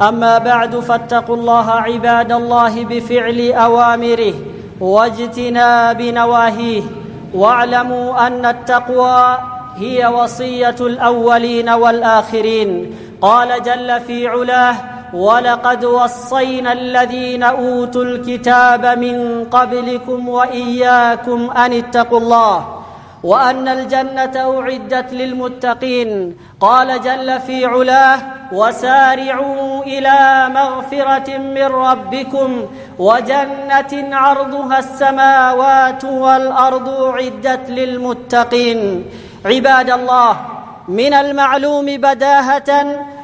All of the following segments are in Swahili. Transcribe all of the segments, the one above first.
أما بعد فاتقوا الله عباد الله بفعل أوامره واجتناب نواهيه. واعلموا أن التقوى هي وصية الأولين والآخرين. قال جل في علاه ولقد وصينا الذين أوتوا الكتاب من قبلكم وإياكم أن اتقوا الله وأن الجنة أعدت للمتقين. قال جل في علاه وسارعوا إلى مغفرة من ربكم وجنة عرضها السماوات والأرض أعدت للمتقين. عباد الله من المعلوم بداهة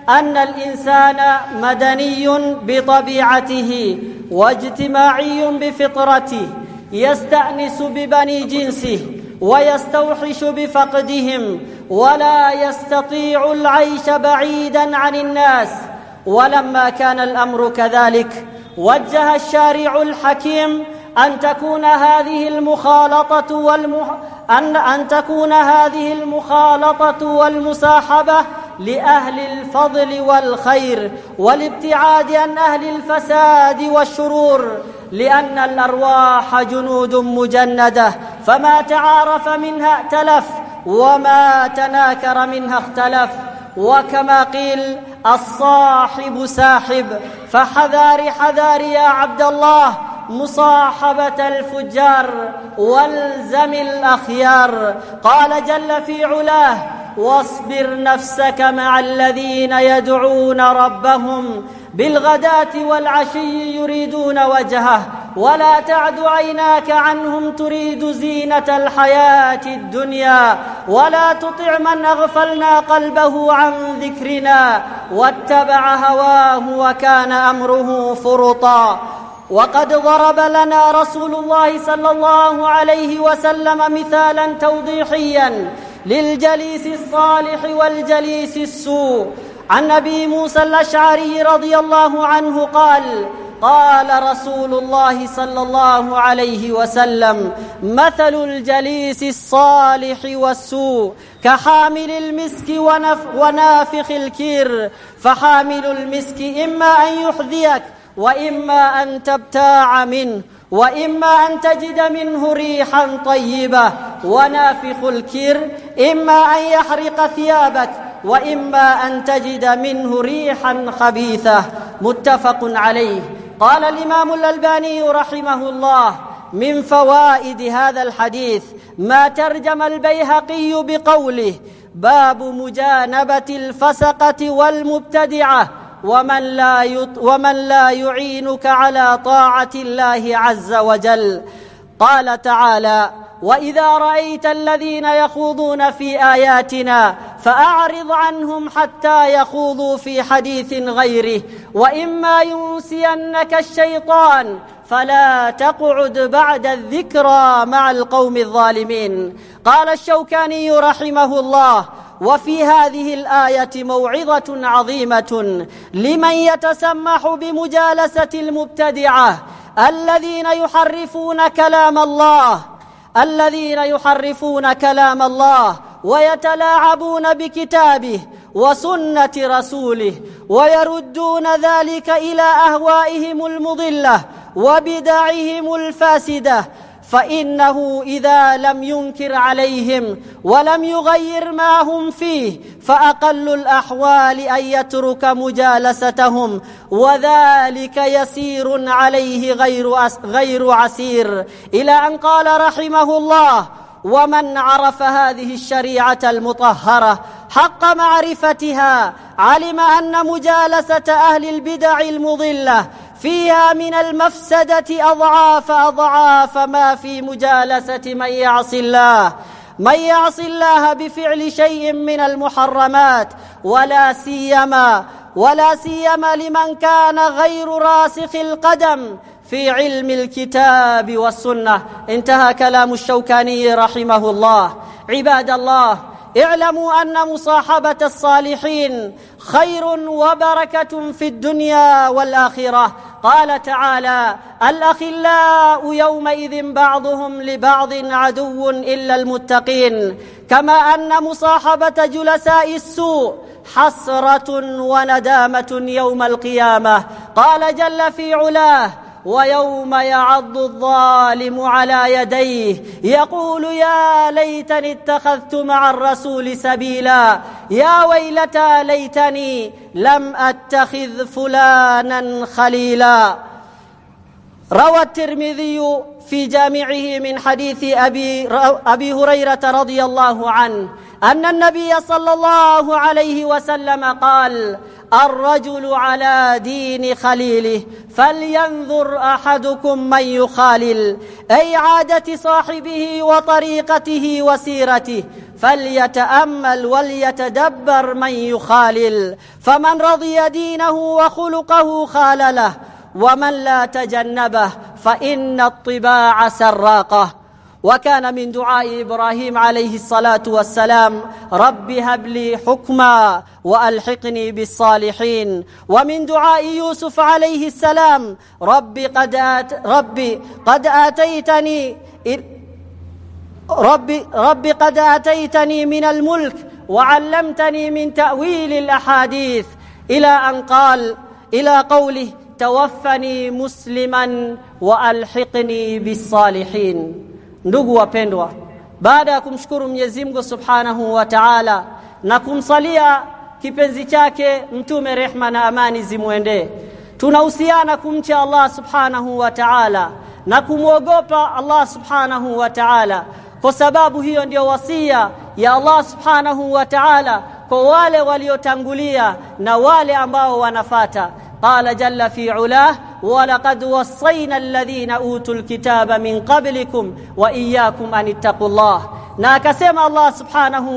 أن الإنسان مدني بطبيعته واجتماعي بفطرته يستأنس ببني جنسه ويستوحش بفقدهم ولا يستطيع العيش بعيدا عن الناس. ولما كان الأمر كذلك وجه الشارع الحكيم أن تكون هذه المخالطة والمح... أن أن تكون هذه المخالطة والمصاحبة لأهل الفضل والخير والابتعاد عن أهل الفساد والشرور. لأن الأرواح جنود مجندة فما تعارف منها ائتلف. وما تناكر منها اختلف وكما قيل الصاحب ساحب فحذار حذار يا عبد الله مصاحبة الفجار والزم الأخيار قال جل في علاه واصبر نفسك مع الذين يدعون ربهم بالغداة والعشي يريدون وجهه ولا تعد عيناك عنهم تريد زينة الحياة الدنيا ولا تطع من أغفلنا قلبه عن ذكرنا واتبع هواه وكان أمره فرطا. وقد ضرب لنا رسول الله صلى الله عليه وسلم مثالا توضيحيا للجليس الصالح والجليس السوء. عن أبي موسى الأشعري رضي الله عنه قال قال رسول الله صلى الله عليه وسلم مثل الجليس الصالح والسوء كحامل المسك ونف ونافخ الكير. فحامل المسك إما أن يحذيك وإما أن تبتاع منه وإما أن تجد منه ريحا طيبة. ونافخ الكير إما أن يحرق ثيابك وإما أن تجد منه ريحا خبيثة. متفق عليه. قال الإمام الألباني رحمه الله من فوائد هذا الحديث ما ترجم البيهقي بقوله باب مجانبة الفسقة والمبتدعة ومن لا يط ومن لا يعينك على طاعة الله عز وجل. قال تعالى وإذا رأيت الذين يخوضون في آياتنا فأعرض عنهم حتى يخوضوا في حديث غيره. وإما ينسينك الشيطان فلا تقعد بعد الذكرى مع القوم الظالمين. قال الشوكاني رحمه الله وفي هذه الآية موعظة عظيمة لمن يتسمح بمجالسة المبتدعة الذين يحرفون كلام الله الذين يحرفون كلام الله ويتلاعبون بكتابه وسنة رسوله ويردون ذلك إلى أهوائهم المضلة وبدعهم الفاسدة فإنه إذا لم ينكر عليهم ولم يغير ما هم فيه فأقل الأحوال أن يترك مجالستهم وذلك يسير عليه غير غير عسير. إلى أن قال رحمه الله ومن عرف هذه الشريعة المطهرة حق معرفتها علم أن مجالسة أهل البدع المضلة فيها من المفسدة أضعاف أضعاف ما في مجالسة من يعصي الله. من يعص الله بفعل شيء من المحرمات ولا سيما ولا سيما لمن كان غير راسخ القدم في علم الكتاب والسنة. انتهى كلام الشوكاني رحمه الله. عباد الله اعلموا أن مصاحبة الصالحين خير وبركة في الدنيا والآخرة. قال تعالى الأخلاء يومئذ بعضهم لبعض عدو إلا المتقين. كما أن مصاحبة جلساء السوء حسرة وندامة يوم القيامة. قال جل في علاه ويوم يعض الظالم على يديه يقول يا ليتني اتخذت مع الرسول سبيلا. يا ويلتى ليتني لم أتخذ فلانا خليلا. روى الترمذي في جامعه من حديث أبي أبي هريرة رضي الله عنه أن النبي صلى الله عليه وسلم قال الرجل على دين خليله فلينظر أحدكم من يخالل أي عادة صاحبه وطريقته وسيرته فليتأمل وليتدبر من يخالل فمن رضي دينه وخلقه خالله ومن لا تجنبه فإن الطباع سراقه. وكان من دعاء إبراهيم عليه الصلاة والسلام رب هب لي حكما وألحقني بالصالحين. ومن دعاء يوسف عليه السلام رب قد آت ربي قد آتيتني ربي ربي قد آتيتني من الملك وعلمتني من تأويل الأحاديث. إلى أن قال إلى قوله توفني مسلما وألحقني بالصالحين. Ndugu wapendwa, baada ya kumshukuru Mwenyezi Mungu Subhanahu wa Ta'ala na kumsalia kipenzi chake mtume rehma na amani zimwendee, tunahusiana kumcha Allah Subhanahu wa Ta'ala na kumwogopa Allah Subhanahu wa Ta'ala, kwa sababu hiyo ndiyo wasia ya Allah Subhanahu wa Ta'ala kwa wale waliotangulia na wale ambao wanafata. Qala jalla fi ulah ولقد وصينا الذين اوتوا الكتاب من قبلكم واياكم ان اتقوا الله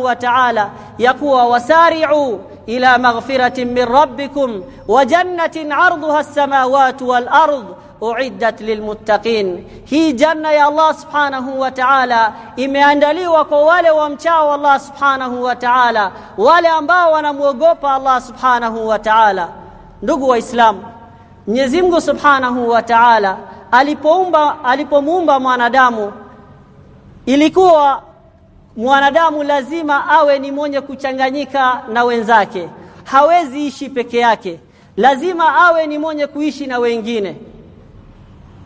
wa ta'ala yakuwa wasari'u ila maghfiratin min rabbikum wa jannatin 'arduha as-samawati wal ard uiddat lilmuttaqin hii janna ya Allah subhanahu wa ta'ala imeandaliwa kwa wale wamchao Allah subhanahu wa ta'ala wale ambao wanamwogopa Allah subhanahu wa ta'ala ndugu waislamu Mwenyezi Mungu Subhanahu wa Ta'ala alipoumba alipomuumba mwanadamu ilikuwa mwanadamu lazima awe ni mwenye kuchanganyika na wenzake. Hawezi ishi peke yake. Lazima awe ni mwenye kuishi na wengine.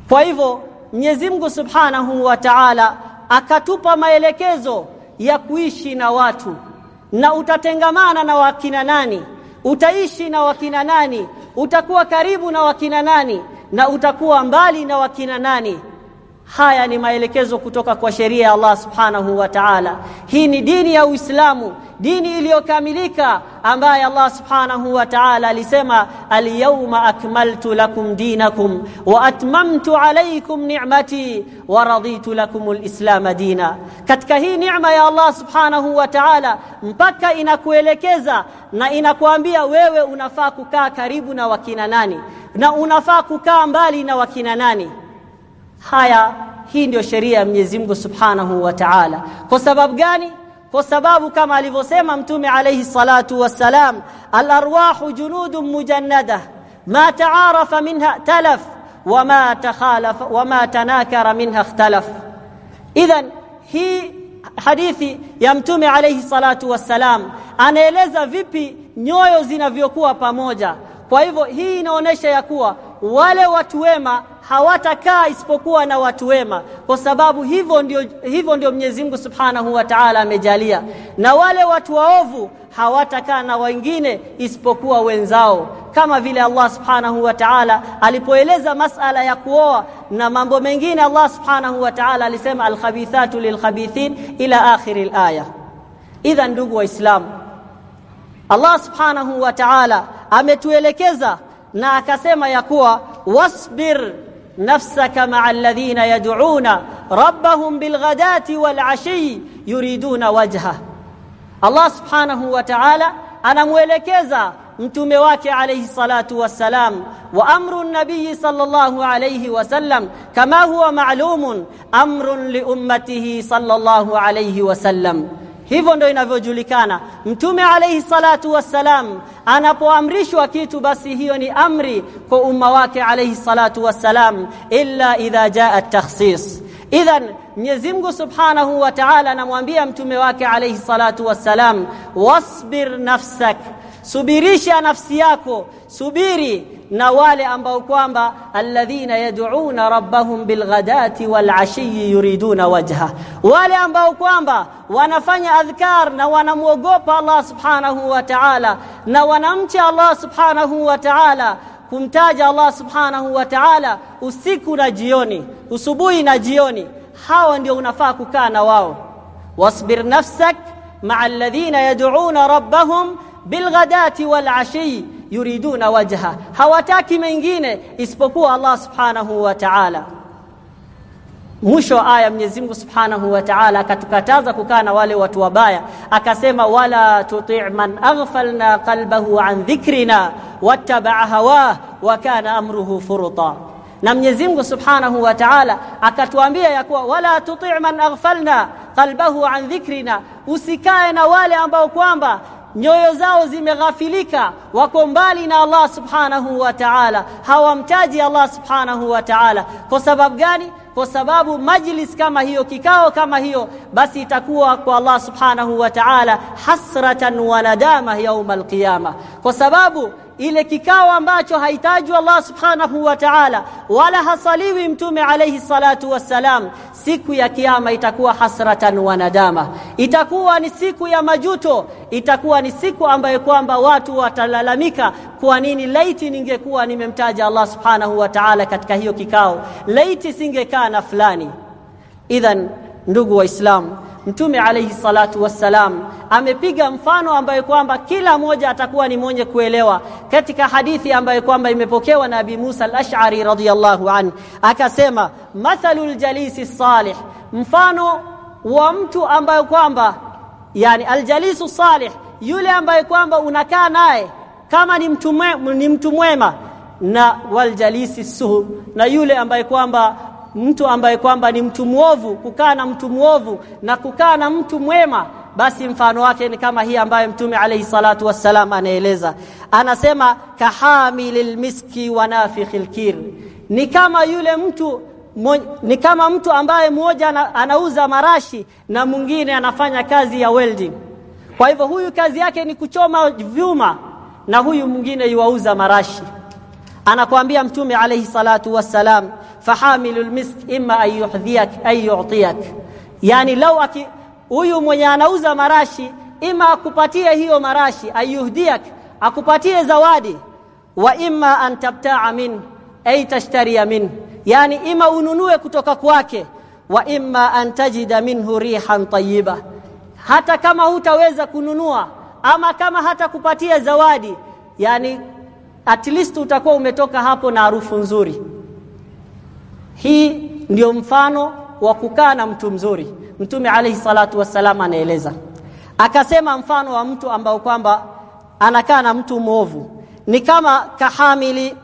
Kwa hivyo Mwenyezi Mungu Subhanahu wa Ta'ala akatupa maelekezo ya kuishi na watu. Na utatengamana na wakina nani? Utaishi na wakina nani utakuwa karibu na wakina nani? Na utakuwa mbali na wakina nani haya ni maelekezo kutoka kwa sheria ya Allah subhanahu wa ta'ala. Hii ni dini ya Uislamu dini iliyokamilika ambaye Allah subhanahu wa ta'ala alisema al-yawma akmaltu lakum dinakum wa atmamtu alaykum ni'mati wa raditu lakum al-islam dina. Katika hii neema ya Allah subhanahu wa ta'ala mpaka inakuelekeza na inakuambia wewe unafaa kukaa karibu na wakina nani na unafaa kukaa mbali na wakina nani haya hii ndio sheria ya Mwenyezi Mungu Subhanahu wa Ta'ala kwa sababu gani kwa sababu kama alivyosema mtume alayhi salatu wassalam al-arwahu junudun mujannada ma ta'arafa minha talaf wama takhalafa wama tanakara minha ikhtalaf idhan hii hadithi ya mtume alayhi salatu wassalam anaeleza vipi nyoyo zinavyokuwa pamoja kwa hivyo hii inaonyesha ya kuwa wale watu wema hawatakaa isipokuwa na watu wema. Kwa sababu hivyo ndio hivyo ndio Mwenyezi Mungu Subhanahu wa Ta'ala amejalia. Na wale watu waovu hawatakaa na wengine isipokuwa wenzao. Kama vile Allah Subhanahu wa Ta'ala alipoeleza masala ya kuoa na mambo mengine Allah Subhanahu wa Ta'ala alisema al-khabithatu lil-khabithin ila akhir al-aya idha ndugu waislamu Allah Subhanahu wa Ta'ala ametuelekeza na akasema ya kuwa wasbir nafsaka ma'a alladhina yad'una rabbahum bilghadati walashi yuriduna wajha Allah subhanahu wa ta'ala anamuelekeza mtume wake alayhi salatu wassalam wa amru nabii sallallahu alayhi wasallam kama huwa ma'lumun amrun li ummatihi sallallahu alayhi wasallam hivyo ndo inavyojulikana mtume alayhi salatu wassalam anapoamrishwa kitu basi hiyo ni amri kwa umma wake alayhi salatu wassalam illa idha jaa at-takhsis idhan Mwenyezi Mungu Subhanahu wa Ta'ala anamwambia mtume wake alayhi salatu wassalam wasbir nafsak subirisha nafsi yako. Subiri na wale ambao kwamba alladhina yad'una rabbahum bilghadati walashi yuriduna wajha. Wale ambao kwamba wanafanya adhkar na wanamwogopa Allah subhanahu wa ta'ala na wanamcha Allah subhanahu wa ta'ala kumtaja Allah subhanahu wa ta'ala usiku na jioni usubuhi na jioni hawa ndio unafaa kukaa na wao. Wasbir nafsak ma'a alladhina yad'una rabbahum bilghadati walashi yuriduna wajha hawataki mengine isipokuwa Allah subhanahu wa ta'ala mwisho aya Mwenyezi Mungu Subhanahu wa Ta'ala akatukataza kukaa na wale watu wabaya akasema wala tuti' man aghfalna qalbahu an dhikrina wattaba'a hawa wa kana amruhu furuta na Mwenyezi Mungu Subhanahu wa Ta'ala akatuambia ya kuwa wala tuti' man aghfalna qalbahu an dhikrina usikae na wale ambao kwamba nyoyo zao zimeghafilika wako mbali na Allah subhanahu wa ta'ala hawamtaji Allah subhanahu wa ta'ala. Kwa sababu gani? Kwa sababu majlis kama hiyo kikao kama hiyo basi itakuwa kwa Allah subhanahu wa ta'ala hasratan wa nadama yaum alqiyama. Kwa sababu ile kikao ambacho haitaji Allah subhanahu wa ta'ala wala hasaliwi mtume alayhi salatu wassalam siku ya kiyama itakuwa hasratan wa nadama. Itakuwa ni siku ya majuto itakuwa ni siku ambayo kwamba watu watalalamika kwa nini laiti ningekuwa nimemtaja Allah subhanahu wa ta'ala katika hiyo kikao laiti singekaa na fulani. Idhan ndugu waislamu Mtume alayhi salatu wassalam amepiga mfano ambaye kwamba kila mmoja atakuwa ni mwenye kuelewa katika hadithi ambayo kwamba imepokewa na Abi Musa al-Ash'ari radhiyallahu an akasema mathalul jalisi salih mfano wa mtu ambaye kwamba yani aljalisu salih yule ambaye kwamba unakaa naye kama ni mtu ni mtu mwema na waljalisi suhu na yule ambaye kwamba mtu ambaye kwamba ni mtu muovu kukaa na mtu mwovu na kukaa na mtu mwema basi mfano wake ni kama hii ambayo mtume alayhi salatu wassalam anaeleza. Anasema kahamilil miski wa nafikhil kir. Ni kama yule mtu ni kama mtu ambaye mmoja anauza marashi na mwingine anafanya kazi ya welding. Kwa hivyo huyu kazi yake ni kuchoma vyuma na huyu mwingine yuauza marashi. Anakuambia mtume alayhi salatu wassalam fahamilul misk imma an yuhdhiyak yani lau huyu mwenye anauza marashi ima akupatie hiyo marashi ayuhdiak akupatie zawadi. Wa imma an tabta'a min ay tashtariya min. Yani ima ununue kutoka kwake. Wa imma an tajida minhu rihan tayyiba. Hata kama hutaweza kununua ama kama hata kupatia zawadi yani at least utakuwa umetoka hapo na harufu nzuri. Hii ndio mfano wa kukaa na mtu mzuri mtume alayhi salatu wassalam anaeleza. Akasema mfano wa mtu ambao kwamba anakaa na mtu mwovu. Ni kama kahamili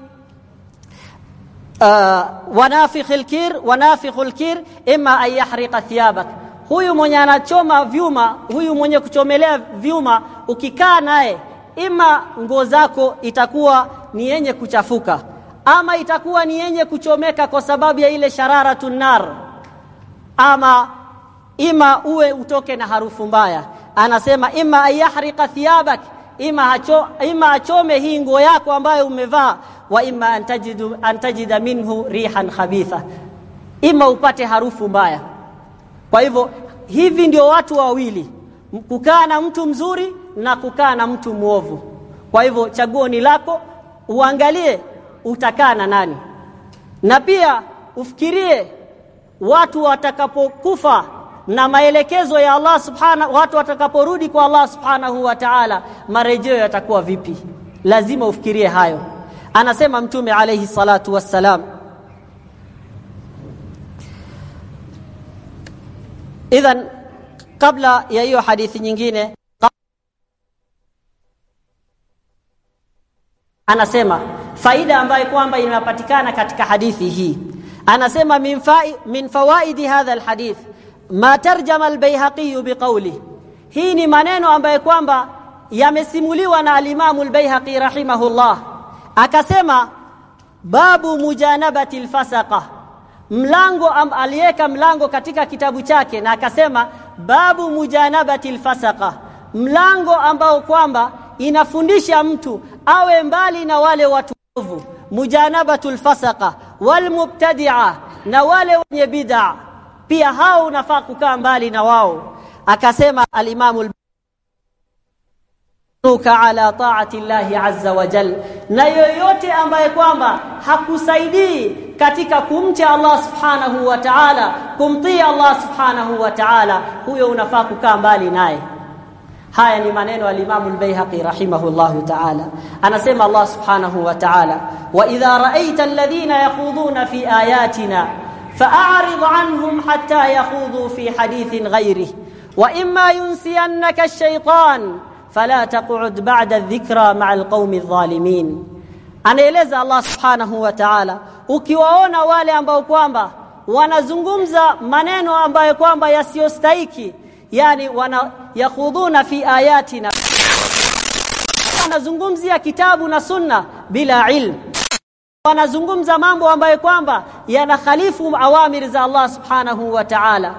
uh, wanafikhil kir wanafikhul kir imma an yahriqa thiyabak. Huyu mwenye anachoma vyuma huyu mwenye kuchomelea vyuma ukikaa naye ima nguo zako itakuwa ni yenye kuchafuka. Ama itakuwa ni yenye kuchomeka kwa sababu ya ile shararatu nar. Ama ima uwe utoke na harufu mbaya. Anasema ima ayahriqa thiyabak. Ima acho, ima achome hii nguo yako ambayo umevaa. Wa ima antajidu antajida minhu rihan khabitha. Ima upate harufu mbaya. Kwa hivyo hivi ndio watu wawili. Kukaa na mtu mzuri na kukaa na mtu mwovu. Kwa hivyo chaguo ni lako. Uangalie utakaa na nani. Na pia ufikirie watu watakapokufa na maelekezo ya Allah subhana watu watakaporudi kwa Allah subhanahu wa ta'ala marejeo yatakuwa vipi? Lazima ufikirie hayo. Anasema mtume alayhi salatu wassalam idhan kabla ya hiyo hadithi nyingine anasema faida ambayo kwamba inapatikana katika hadithi hii. Anasema min, min fawaidi hadha alhadith ma tarjama albayhaqi biqawli hii ni maneno ambaye kwamba yamesimuliwa na alimamu albayhaqi rahimahullah. Akasema babu mujanabati alfasaqa. Mlango aliweka mlango katika kitabu chake na akasema babu mujanabati alfasaqa. Mlango ambao kwamba inafundisha mtu awe mbali na wale watu ovu mujanabatul fasaqa wal na wale wenye bid'a pia hao unafaa kukaa mbali na wao. Akasema alimamu nuka ala taati llahi azza wa jal. Na yoyote ambaye kwamba hakusaidii katika kumcha Allah subhanahu wa ta'ala kumtii Allah subhanahu wa ta'ala huyo unafaa kukaa mbali naye. Haya ni maneno ya Imam al-Baihaqi rahimahullahu ta'ala. Anasema Allah subhanahu wa ta'ala wa idha ra'aita alladhina yakhuduna fi ayatina فأعرض عنهم حتى يخوضوا في حديث غيره وإما ينسينك الشيطان فلا تقعد بعد الذكرى مع القوم الظالمين anaeleza Allah subhanahu wa ta'ala ukiwaona wale ambao kwamba wanazungumza maneno ambayo kwamba yasiyostahiki yani wana yakhuduna fi ayatina wanazungumzia kitabu na sunna bila ilmu wanazungumza mambo ambayo kwamba yanakhalifu awamiri za Allah subhanahu wa ta'ala.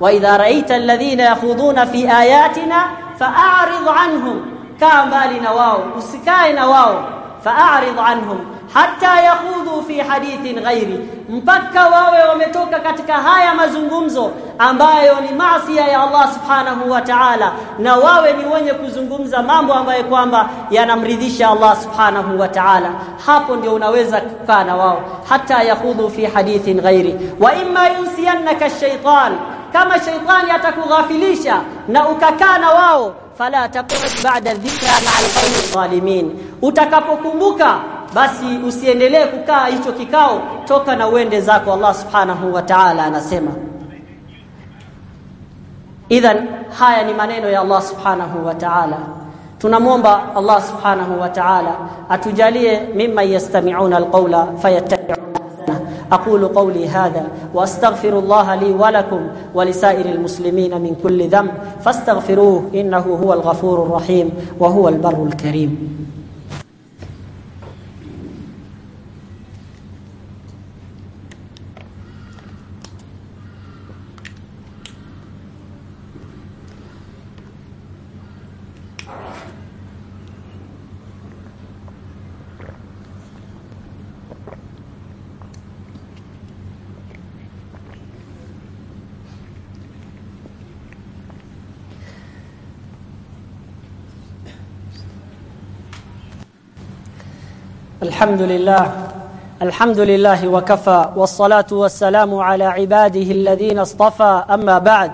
Wa idha ra'aita alladhina yakhuduna fi ayatina fa'arid anhum. Kaa mbali na wao usikae na wao fa'arid anhum hatta yakhudhu fi hadithin ghairi mpaka wawe wametoka katika haya mazungumzo ambayo ni maasi ya Allah subhanahu wa ta'ala na wawe ni wenye kuzungumza mambo ambayo kwamba yanamridhisha Allah subhanahu wa ta'ala. Hapo ndio unaweza kukaa na wao hatta yakhudhu fi hadithin ghairi. Wa imma yunsiyannaka ash-shaytan kama shaytani atakughafilisha na ukakaa na wao fala taqud ba'da dhikra ma'al qawmi zalimin. Utakapokumbuka basi usiendelee kukaa hicho kikao toka na uende zako Allah subhanahu wa ta'ala anasema. Idhan haya ni maneno ya Allah subhanahu wa ta'ala. Tunamwomba Allah subhanahu wa ta'ala atujalie mimma yastami'una alqawla fayattabi'una أقول قولي هذا وأستغفر الله لي ولكم ولسائر المسلمين من كل ذنب فاستغفروه إنه هو الغفور الرحيم وهو البر الكريم. الحمد لله الحمد لله وكفى والصلاة والسلام على عباده الذين اصطفى أما بعد.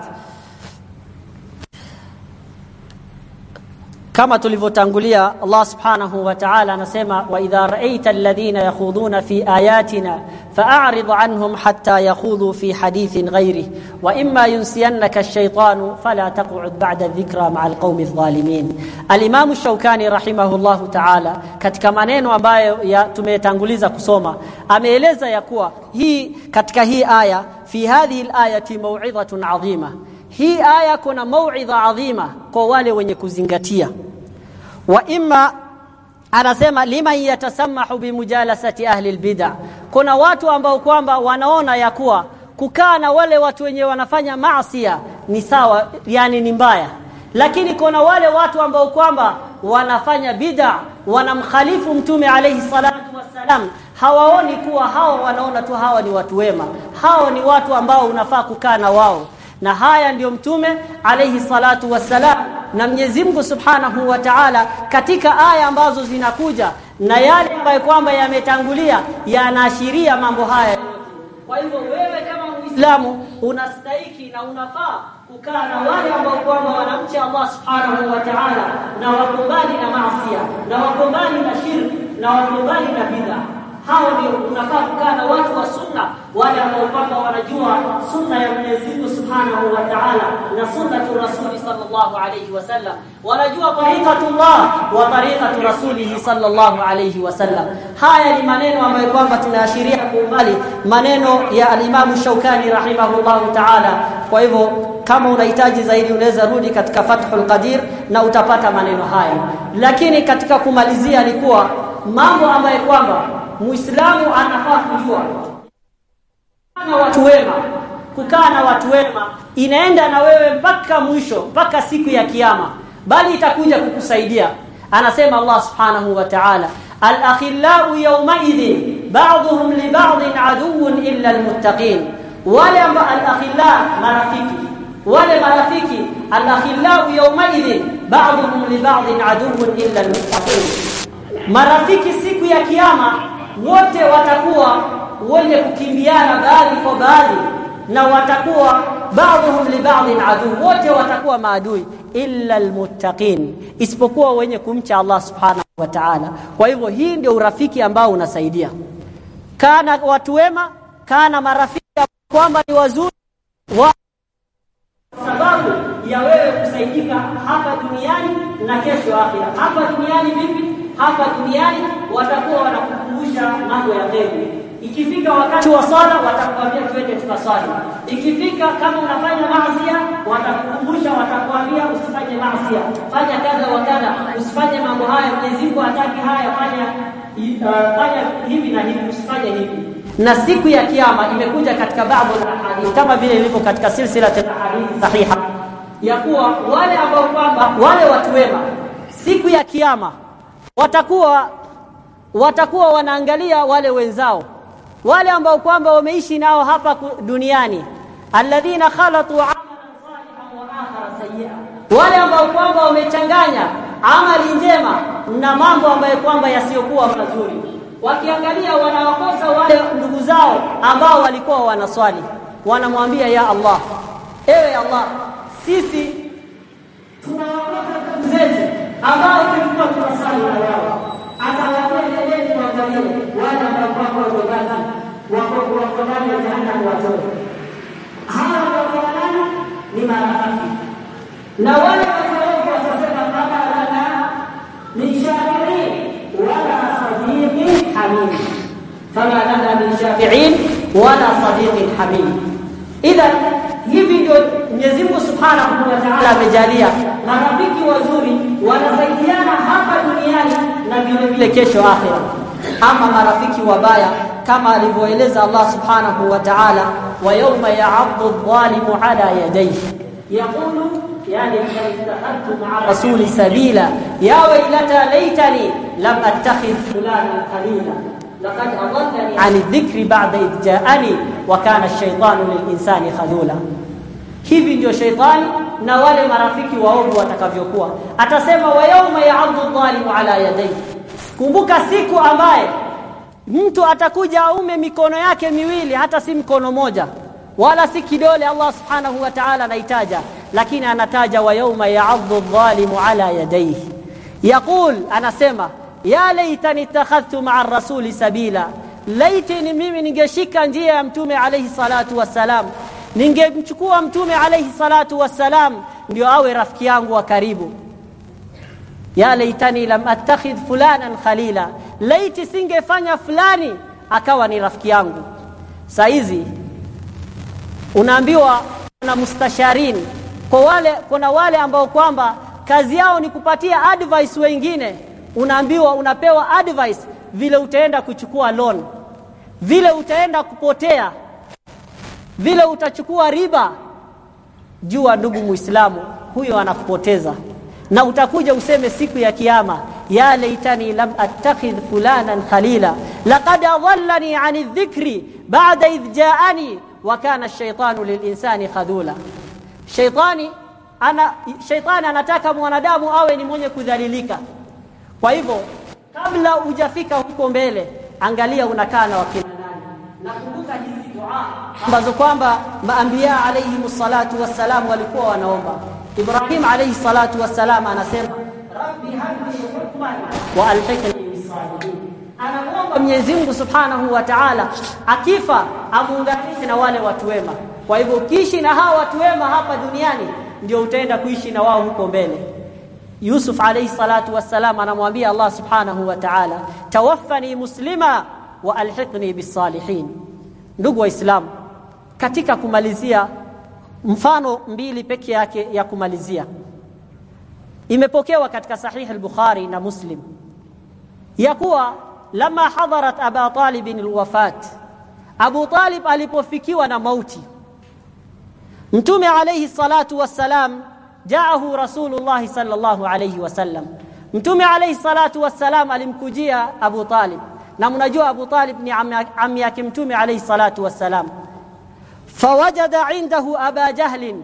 كما تلفتانغوليا الله سبحانه وتعالى نسمى وإذا رأيت الذين يخوضون في آياتنا فأعرض عنهم حتى يخوضوا في حديث غيره. وإما ينسينك الشيطان فلا تقعد بعد الذكرى مع القوم الظالمين. الإمام الشوكاني رحمه الله تعالى katika maneno ambayo tumetanguliza kusoma ameeleza ya kuwa هي katika هي آية في هذه الآية موعظة عظيمة. Hii aya kuna mauidha adhima kwa wale wenye kuzingatia. Wa imma anasema liman yatasamahu bimujalasati ahli albid'a. Kuna watu ambao kwamba wanaona ya kuwa kukaa na wale watu wenye wanafanya maasiya ni sawa yani ni mbaya. Lakini kuna wale watu ambao kwamba wanafanya bid'a wanamkhalifu mtume alayhi salatu wassalam hawaoni kuwa hao wanaona tu hawa ni watu wema. Hao ni watu ambao unafaa kukaa na wao na haya ndiyo mtume alayhi salatu wassalam na Mwenyezi Mungu Subhanahu wa Ta'ala katika aya ambazo zinakuja na yale ambayo kwamba yametangulia yanaashiria mambo haya kwa hivyo wewe kama Muislamu unastahiki na unafaa kukaa na wale ambao kwamba wanamcha Allah Subhanahu wa Ta'ala na wakubali na maasi na wakubali na shirki na wakubali na bid'a hao ndio unafaa kukaa na watu wa sunna wale ambao kwamba wanajua sunna ya Mwenyezi Mungu Subhanahu wa Ta'ala na sunnatu Rasuli sallallahu alayhi wasallam, wanajua tariqatullah wa tariqatu rasulihi sallallahu alayhi wasallam. Haya ni maneno ambayo kwamba tunaashiria kwa umbali maneno ya al-Imam Shaukani rahimahullahu ta'ala. Kwa hivyo kama unahitaji zaidi unaweza rudi katika Fathul Qadir na utapata maneno haya, lakini katika kumalizia ni kuwa mambo ambayo kwamba Muislamu anafaa kujua. Na watu wema, kukaa na watu wema inaenda na wewe mpaka mwisho, mpaka siku ya Kiyama, bali itakuja kukusaidia. Anasema Allah subhanahu wa ta'ala, al-akhillau yawmaidhin ba'dhum li ba'dhin aduwwun illa al-muttaqin, wale ambao al-akhilla marafiki. Wale marafiki al-akhillau yawmaidhin ba'dhum li ba'dhin aduwwun illa al-muttaqin, marafiki siku ya Kiyama wote watakuwa wenye kukimbiana baadhi kwa baadhi na watakuwa baadhuhum li ba'dhin adu, wote watakuwa maadui illa almuttaqin, isipokuwa wenye kumcha Allah subhanahu wa ta'ala. Kwa hivyo hii ndio urafiki ambao unasaidia. Kana watu wema, kana marafiki kwamba ni wazuri wa sababu ya wewe kusaidika hapa duniani na kesho akhira. Hapa duniani vipi? Hapa duniani watakuwa wanakukumbusha mambo ya kheri Ikifika wakati wa sala, watakwambia twende tukaswali. Ikifika kama unafanya maasi watakukumbusha, watakwambia usifanye maasi, fanya kadha wa kadha, usifanye mambo haya, Mwenyezi Mungu hataki haya, fanya uh, fanya hivi na hivi, usifanye hivi. Na siku ya kiyama imekuja katika baadhi ya hadithi kama vile ilivyo katika silsila ya hadithi sahiha. Ya kuwa wale ambao kwamba wale watu wema siku ya kiyama watakuwa watakuwa wanaangalia wale wenzao wale ambao kwamba wameishi nao hapa duniani, alladhina khalatu amalan salihan wa akhara sayyi'a, wale ambao kwamba wamechanganya amali njema na mambo ambayo kwamba yasiyokuwa mazuri, wakiangalia wanawakosa wale ndugu zao ambao walikuwa wanaswali, wanamwambia ya Allah, ewe Allah, sisi tunawakosa ndugu zetu ambao tulikuwa tunasali na wao atawaambia nendeni kuangalia wale ambao kwamba wamebaki wako ndani ya jehanamu watoto hawa wako nani ni marafiki na wale watorofu watasema kama lana min shafiin wala sadiqin hamim fama lana min shafiin wala sadiqin hamim idhan hivi ndio Mwenyezi Mungu Subhanahu wa Ta'ala amejalia marafiki wazuri wanasaidiana hapa duniani na vile vile kesho akhira. Ama marafiki wabaya kama alivyoeleza Allah Subhanahu wa Ta'ala, wa yawma ya'addu adh-dhalimu ala yadayhi yaqulu yani ittakhadtu ma'a rasuli sabila ya waylata laitani lam attakhidh fulanan khalila لقد أضلني عن الذكر بعد إذ جاءني وكان الشيطان للإنسان خذولا hivi ndio sheitani na wale marafiki waovu watakavyokuwa. Atasema wa yauma ya'addu dhalimu ala yadayhi, kumbuka siku ambaye mtu atakuja aume mikono yake miwili, hata si mkono moja wala si kidole. Allah subhanahu wa ta'ala anaitaja, lakini anataja wa yauma ya'addu dhalimu ala yadayhi, yaqul, anasema ya laitani takhadhtu ma'a rasuli sabila, laiti ni mimi ningeshika njia ya mtume alayhi salatu wassalam ningemchukua mtume alayhi salatu wassalam ndio awe rafiki yangu wa karibu. ya laitani lam attakhidh fulanan khalila, laiti singefanya fulani akawa ni rafiki yangu. saizi unaambiwa na mustasharin kwa wale, kuna wale ambao kwamba kazi yao ni kupatia advice wengine. Unaambiwa unapewa advice vile utaenda kuchukua loan, vile utaenda kupotea vile utachukua riba. Jua ndugu Muislamu, huyo anakupoteza, na utakuja useme siku ya Kiyama, ya laitani lam attakhidh fulanan khalila laqad adallani ani dhikri ba'da idh ja'ani wa kana ash-shaytanu lilinsani khadula Shaytani ana shaytani anataka mwanadamu awe ni mwenye kudhalilika. Kwa hivyo kabla hujafika huko mbele, angalia unakaa na wakina nani. Nakumbuka ambazo kwamba maambia alayhi salatu wassalam walikuwa wanaomba. Ibrahim alayhi salatu wassalam anasema rabbi habli hukman wa alhiqni anamwomba Mwenyezi Mungu subhanahu wa ta'ala akifa amuunganishe na wale watu wema. kwa hivyo ukiishi na hawa watu wema hapa duniani ndio utaenda kuishi na wao huko mbele Yusuf alayhi salatu wassalam anamwambia Allah subhanahu wa ta'ala tawaffani muslima wa alhiqni bisalihin ndugu waislamu katika kumalizia mfano mbili peke yake ya kumalizia. Imepokewa katika sahih al-Bukhari na Muslim ya kuwa lama hadarat Aba Talib alwafat Abu Talib alipofikiwa na mauti Mtume alayhi salatu wassalam jaahu Rasulullah sallallahu alayhi wasallam. Mtume alayhi salatu wassalam alimkujia Abu Talib na mnajua Abu Talib ni ammi yake Mtume alayhi salatu wassalam fawajada indahu Aba Jahl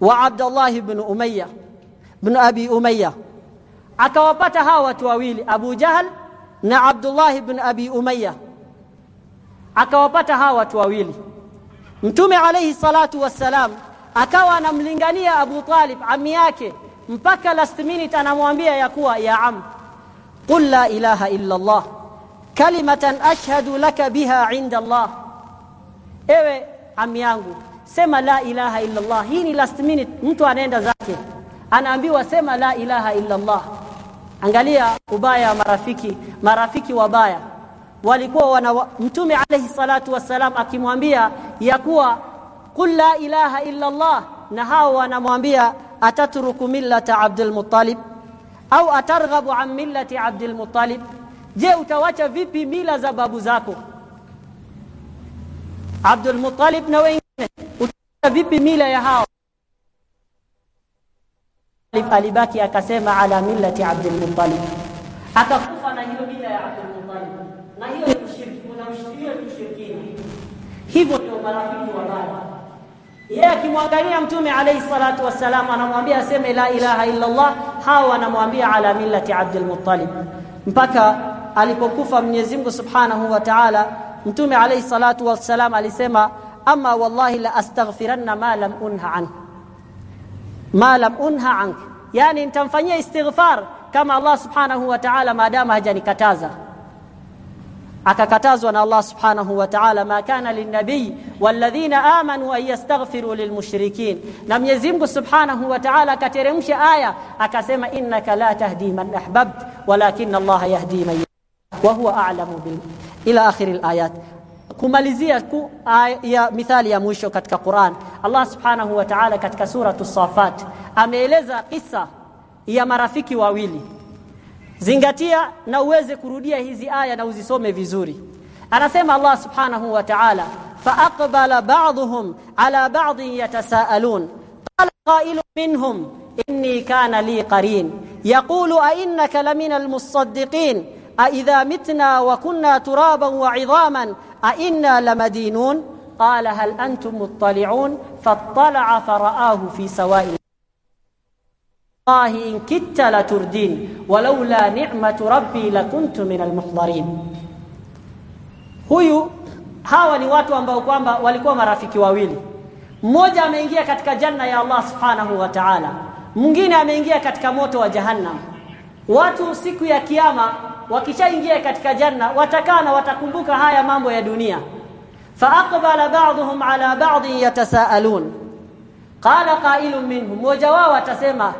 wa Abdullah ibn Umayyah ibn Abi Umayyah akawapata hawa watu wawili Abu Jahl na Abdullah ibn Abi Umayyah akawapata hawa watu wawili Mtume alayhi salatu wassalam akawa anamlingania Abu Talib ami yake mpaka last minute anamwambia ya kuwa ya am qul la ilaha illa Allah kalimatan ashhadu laka biha inda Allah ewe ami yangu sema la ilaha illa Allah hii ni last minute mtu anaenda zake. Anaambiwa sema la ilaha illa Allah angalia ubaya wa marafiki marafiki wabaya. Walikuwa wana mtume alayhi salatu wassalam akimwambia ya kuwa qul la ilaha illa Allah na hao wanamwambia atatruku millata Abdul Muttalib au atarghabu an millati Abdul Muttalib je utawacha vipi mila za babu zako? Abdul Muttalib na wengine utawacha vipi mila ya hao? Alibaki akasema ala millati Abdul Muttalib. Akakufa na hiyo mila ya Abdul Muttalib. Na hiyo ni kushiriki, unamshikilia kushirikini. hivyo ndio marafiki wabaya yeye akimwangalia mtume alayhi salatu wassalam anamwambia aseme la ilaha illa Allah. Hawa wanamwambia ala millati Abdul Muttalib. Mpaka alipokufa Mwenyezi Mungu Subhanahu wa Ta'ala mtume alayhi salatu wassalam alisema ama wallahi la astaghfiranna ma lam unha an ma lam unha ank yani nitamfanyia istighfar kama Allah subhanahu wa ta'ala maadama hajanikataza. Akakatazwa na Allah subhanahu wa ta'ala ma kana linnabii walladhina amanu an yastaghfiru lilmushrikin na Mwenyezi Mungu subhanahu wa ta'ala akateremsha aya akasema innaka la tahdi man ahbabt walakin Allah yahdi man wa huwa a'lamu bil ila akhir alayat kumalizia ku, ya mithali ya mwisho katika Qur'an Allah subhanahu wa ta'ala katika suratu Safat ameeleza kisa ya marafiki wawili zingatia na uweze kurudia hizi aya na uzisome vizuri anasema Allah subhanahu wa ta'ala faaqbala ba'dhum ala ba'd yatasaalun qala qa'ilun minhum inni kana li qarin yaqulu a innaka lamina kunna turaban wa 'idhaman a inna lamadinun qala hal antum muttali'un fattala'a fara'ahu fi sawa'i الله إن كدت لتردين ولولا نعمة ربي لكنت من المحضرين huyu hawa ni watu ambao kwamba walikuwa marafiki wawili mmoja ameingia katika janna ya Allah subhanahu wa ta'ala mwingine ameingia katika moto wa jahannam watu siku ya kiyama wakishaingia katika janna watakaa na watakumbuka haya mambo ya dunia. Faaqbala ba'dhum ala ba'd yatasaalun. Qala qailun minhum mmoja wao atasema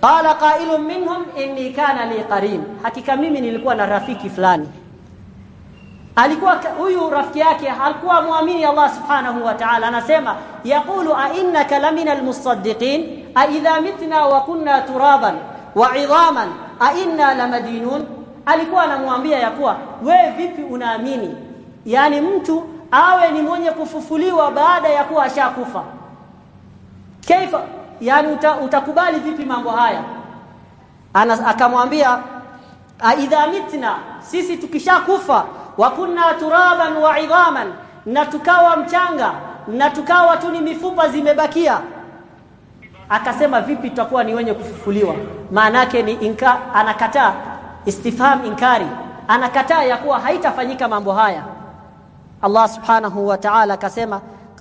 qala qailun minhum inni kana li qarin. Hakika mimi nilikuwa na rafiki fulani. Alikuwa huyu rafiki yake alikuwa muamini Allah subhanahu wa ta'ala. Anasema yaqulu a innaka lamina almusaddiqin a idha mitna wa kunna turaban wa idhaman a inna lamadinun alikuwa anamwambia ya kuwa we vipi unaamini? Yani mtu awe ni mwenye kufufuliwa baada ya kuwa ashakufa. Kaifa yani uta, utakubali vipi mambo haya? Ana, akamwambia aidha mitna sisi tukishakufa wa kunna turaban wa idhaman na tukawa mchanga na tukawa tu ni mifupa zimebakia. Akasema vipi tutakuwa ni wenye kufufuliwa? Maana yake ni inka anakataa istifham inkari. Anakataa ya kuwa haitafanyika mambo haya. Allah subhanahu wa ta'ala akasema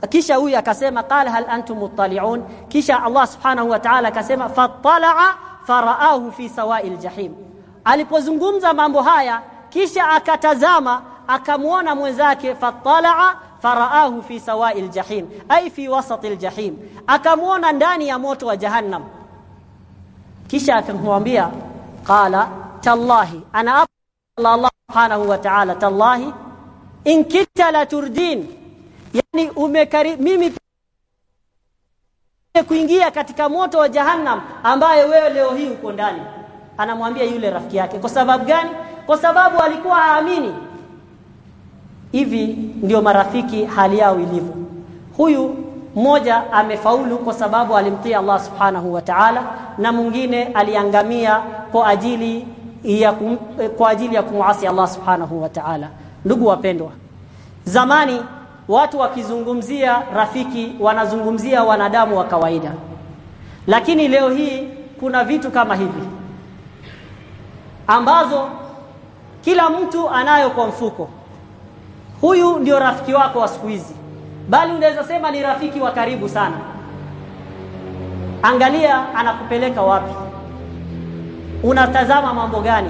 kisha huyu akasema qala hal antum muttali'un? Kisha Allah subhanahu wa ta'ala akasema fattala'a faraahu fi sawa'il jahim. Alipozungumza mambo haya kisha akatazama akamwona mwenzake fatalaa faraahu fi sawa'il jahim ay fi wasati ljahim akamwona ndani ya moto wa jahannam. Kisha akamwambia qala tallahi. Ana Allah subhanahu wa ta'ala tallahi? In kitta la turdin. Yani umekari mimi kuingia katika moto wa jahannam ambaye wewe leo hii uko ndani. Anamwambia yule rafiki yake. Kwa sababu gani? Kwa sababu alikuwa haamini. Hivi ndio marafiki hali yao ilivyo. Huyu mmoja amefaulu kwa sababu alimtia Allah subhanahu wa ta'ala na mwingine aliangamia kwa ajili ya kum, kwa ajili ya kumwasi Allah subhanahu wa ta'ala. Ndugu wapendwa zamani watu wakizungumzia rafiki wanazungumzia wanadamu wa kawaida. Lakini leo hii kuna vitu kama hivi ambazo kila mtu anayo kwa mfuko. Huyu ndio rafiki wako wa siku hizi. Bali unaweza sema ni rafiki wa karibu sana. Angalia anakupeleka wapi unatazama mambo gani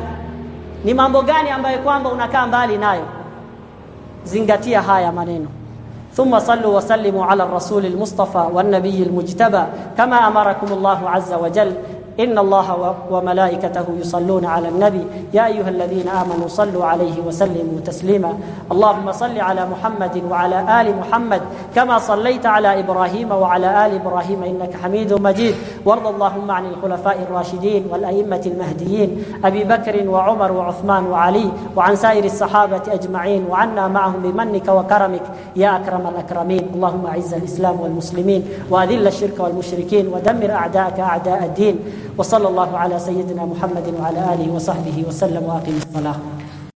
ni mambo gani ambayo kwamba unakaa mbali nayo zingatia haya maneno ثم صلوا وسلموا على الرسول المصطفى والنبي المجتبى كما امركم الله عز وجل إن الله وملائكته يصلون على النبي. يا أيها الذين آمنوا صلوا عليه وسلموا تسليما. اللهم صل على محمد وعلى آل محمد كما صليت على إبراهيم وعلى آل إبراهيم إنك حميد مجيد. وارض اللهم عن الخلفاء الراشدين والأئمة المهديين أبي بكر وعمر وعثمان وعلي وعن سائر الصحابة أجمعين وعنا معهم بمنك وكرمك. يا أكرم الأكرمين. اللهم أعز الإسلام والمسلمين وأذل الشرك والمشركين ودمر أعداءك أعداء الدين. وصلى الله على سيدنا محمد وعلى آله وصحبه وسلم وأقم الصلاة.